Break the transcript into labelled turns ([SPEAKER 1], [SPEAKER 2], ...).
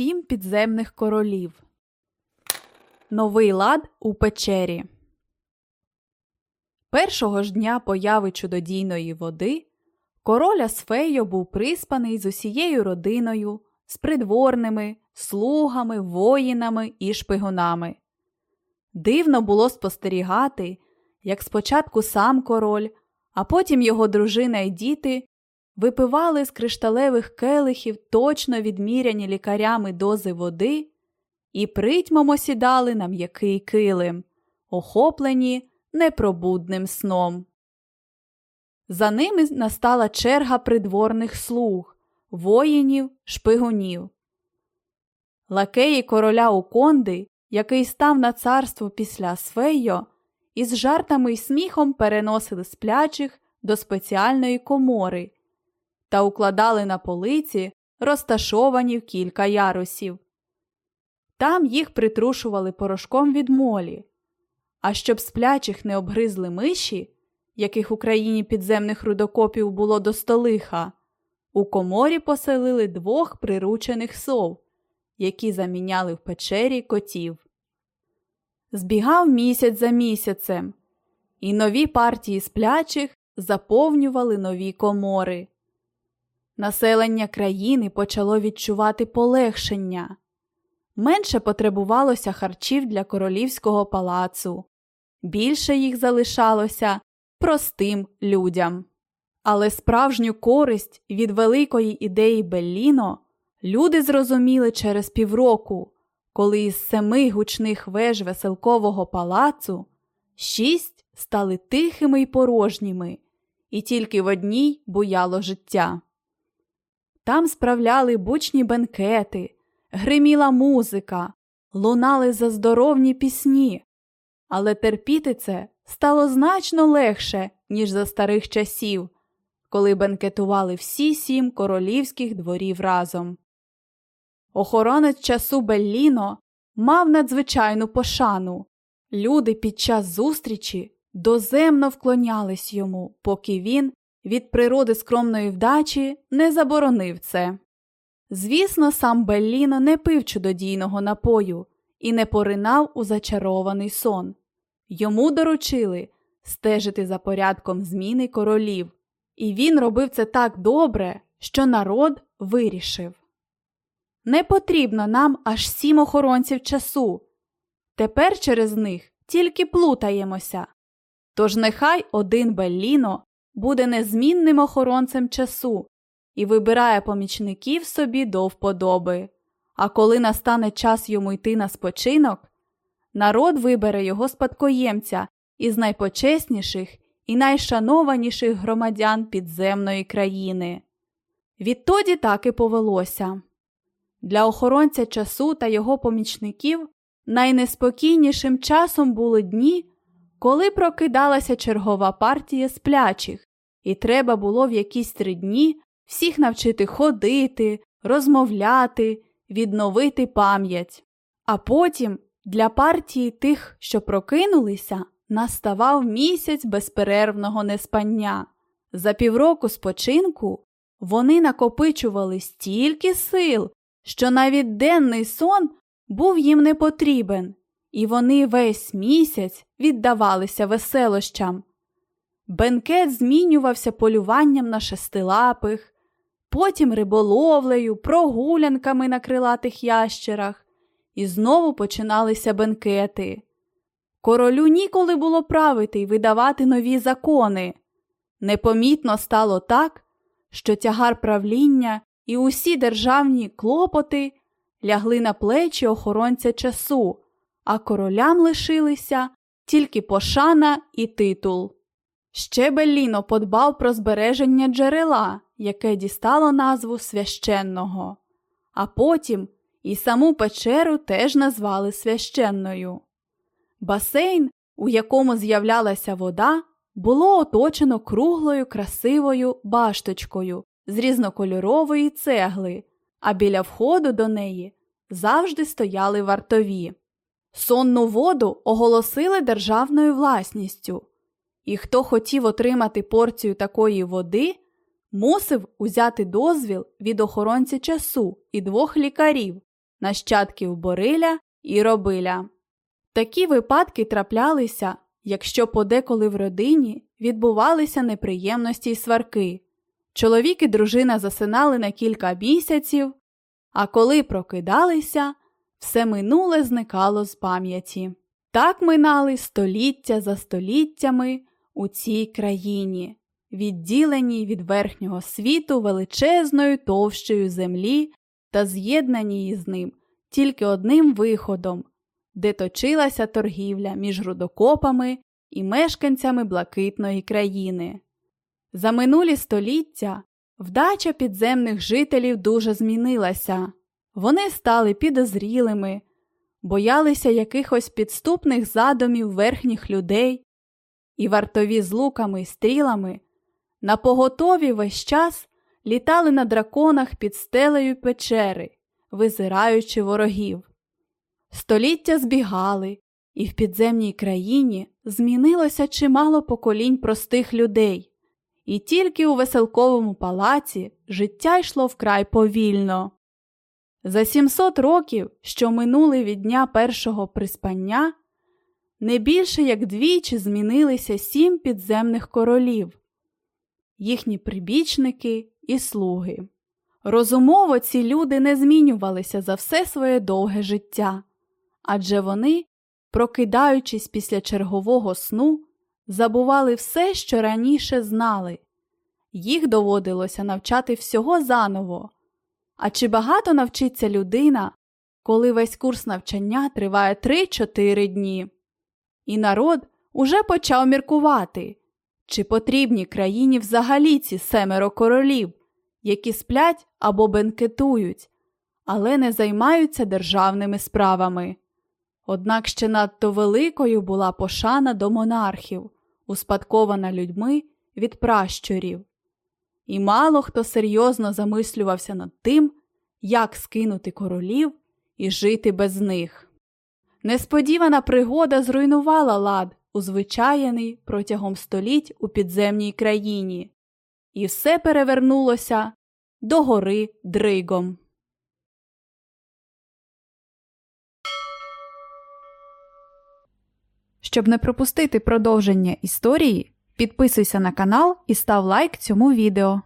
[SPEAKER 1] сім підземних королів. Новий лад у печері. Першого ж дня появи чудодійної води король Асфейо був приспаний з усією родиною, з придворними, слугами, воїнами і шпигунами. Дивно було спостерігати, як спочатку сам король, а потім його дружина і діти випивали з кришталевих келихів точно відміряні лікарями дози води і притьмом осідали на м'який килим, охоплені непробудним сном. За ними настала черга придворних слуг, воїнів, шпигунів. Лакеї короля Уконди, який став на царство після Сфейо, із жартами й сміхом переносили сплячих до спеціальної комори та укладали на полиці, розташовані в кілька ярусів. Там їх притрушували порошком від молі. А щоб сплячих не обгризли миші, яких в Україні підземних рудокопів було до столиха, у коморі поселили двох приручених сов, які заміняли в печері котів. Збігав місяць за місяцем, і нові партії сплячих заповнювали нові комори. Населення країни почало відчувати полегшення. Менше потребувалося харчів для королівського палацу, більше їх залишалося простим людям. Але справжню користь від великої ідеї Белліно люди зрозуміли через півроку, коли із семи гучних веж веселкового палацу шість стали тихими й порожніми, і тільки в одній буяло життя. Там справляли бучні бенкети, гриміла музика, лунали заздоровні пісні, але терпіти це стало значно легше, ніж за старих часів, коли бенкетували всі сім королівських дворів разом. Охоронець часу Белліно мав надзвичайну пошану. Люди під час зустрічі доземно вклонялись йому, поки він від природи скромної вдачі не заборонив це. Звісно, сам Белліно не пив чудодійного напою і не поринав у зачарований сон. Йому доручили стежити за порядком зміни королів, і він робив це так добре, що народ вирішив. Не потрібно нам аж сім охоронців часу. Тепер через них тільки плутаємося. Тож нехай один Белліно буде незмінним охоронцем часу і вибирає помічників собі до вподоби. А коли настане час йому йти на спочинок, народ вибере його спадкоємця із найпочесніших і найшанованіших громадян підземної країни. Відтоді так і повелося. Для охоронця часу та його помічників найнеспокійнішим часом були дні, коли прокидалася чергова партія сплячих, і треба було в якісь три дні всіх навчити ходити, розмовляти, відновити пам'ять. А потім для партії тих, що прокинулися, наставав місяць безперервного неспання. За півроку спочинку вони накопичували стільки сил, що навіть денний сон був їм не потрібен, і вони весь місяць віддавалися веселощам. Бенкет змінювався полюванням на шестилапих, потім риболовлею, прогулянками на крилатих ящерах, і знову починалися бенкети. Королю ніколи було правити й видавати нові закони. Непомітно стало так, що тягар правління і усі державні клопоти лягли на плечі охоронця часу, а королям лишилися тільки пошана і титул. Ще Белліно подбав про збереження джерела, яке дістало назву священного, а потім і саму печеру теж назвали священною. Басейн, у якому з'являлася вода, було оточено круглою красивою башточкою з різнокольорової цегли, а біля входу до неї завжди стояли вартові. Сонну воду оголосили державною власністю, і хто хотів отримати порцію такої води, мусив узяти дозвіл від охоронця часу і двох лікарів, нащадків Бориля і Робиля. Такі випадки траплялися, якщо подеколи в родині відбувалися неприємності й сварки. Чоловік і дружина засинали на кілька місяців, а коли прокидалися, все минуле зникало з пам'яті. Так минали століття за століттями у цій країні, відділеній від верхнього світу величезною товщею землі та з'єднані з ним тільки одним виходом, де точилася торгівля між рудокопами і мешканцями блакитної країни. За минулі століття вдача підземних жителів дуже змінилася. Вони стали підозрілими, боялися якихось підступних задумів верхніх людей, і вартові з луками й стрілами на поготові весь час літали на драконах під стелею печери, визираючи ворогів. Століття збігали, і в підземній країні змінилося чимало поколінь простих людей, і тільки у веселковому палаці життя йшло вкрай повільно. За 700 років, що минули від дня першого приспання, не більше як двічі змінилися сім підземних королів, їхні прибічники і слуги. Розумово ці люди не змінювалися за все своє довге життя, адже вони, прокидаючись після чергового сну, забували все, що раніше знали. Їх доводилося навчати всього заново. А чи багато навчиться людина, коли весь курс навчання триває 3-4 дні? І народ уже почав міркувати, чи потрібні країні взагалі ці семеро королів, які сплять або бенкетують, але не займаються державними справами. Однак ще надто великою була пошана до монархів, успадкована людьми від пращурів. І мало хто серйозно замислювався над тим, як скинути королів і жити без них. Несподівана пригода зруйнувала лад, узвичаєний протягом століть у підземній країні, і все перевернулося до гори Дригом. Щоб не пропустити продовження історії, підписуйся на канал і став лайк цьому відео.